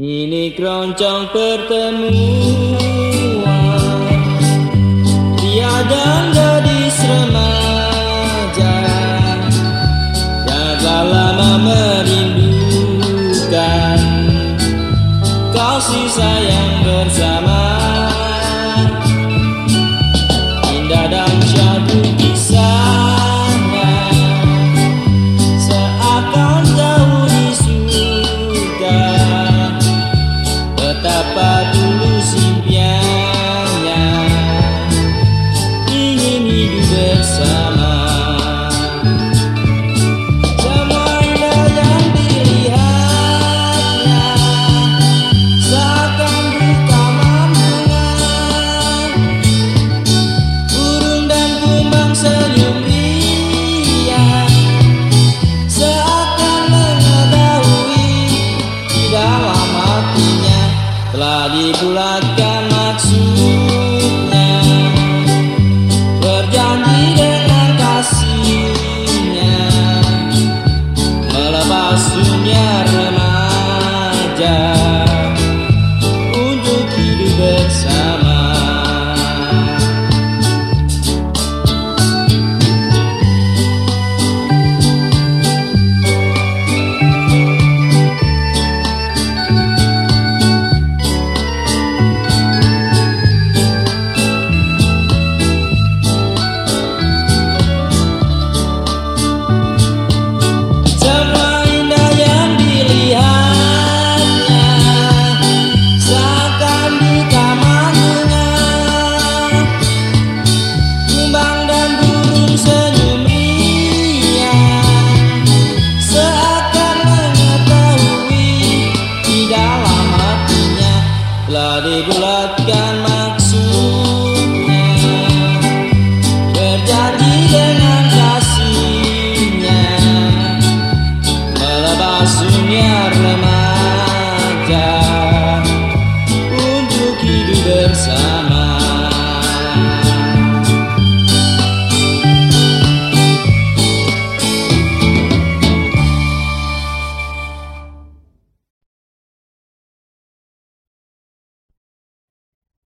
Ini keroncong pertemuan. Tiada gadis remaja. Yang telah lama merindukan. Kasih sayang bersama dibulatkan maksudnya. Berjanji dengan kasihnya. Melepas dunia Telah dibulatkan maksudnya. Berjanji dengan kasihnya. Melepas dunia remaja. Untuk hidup bersama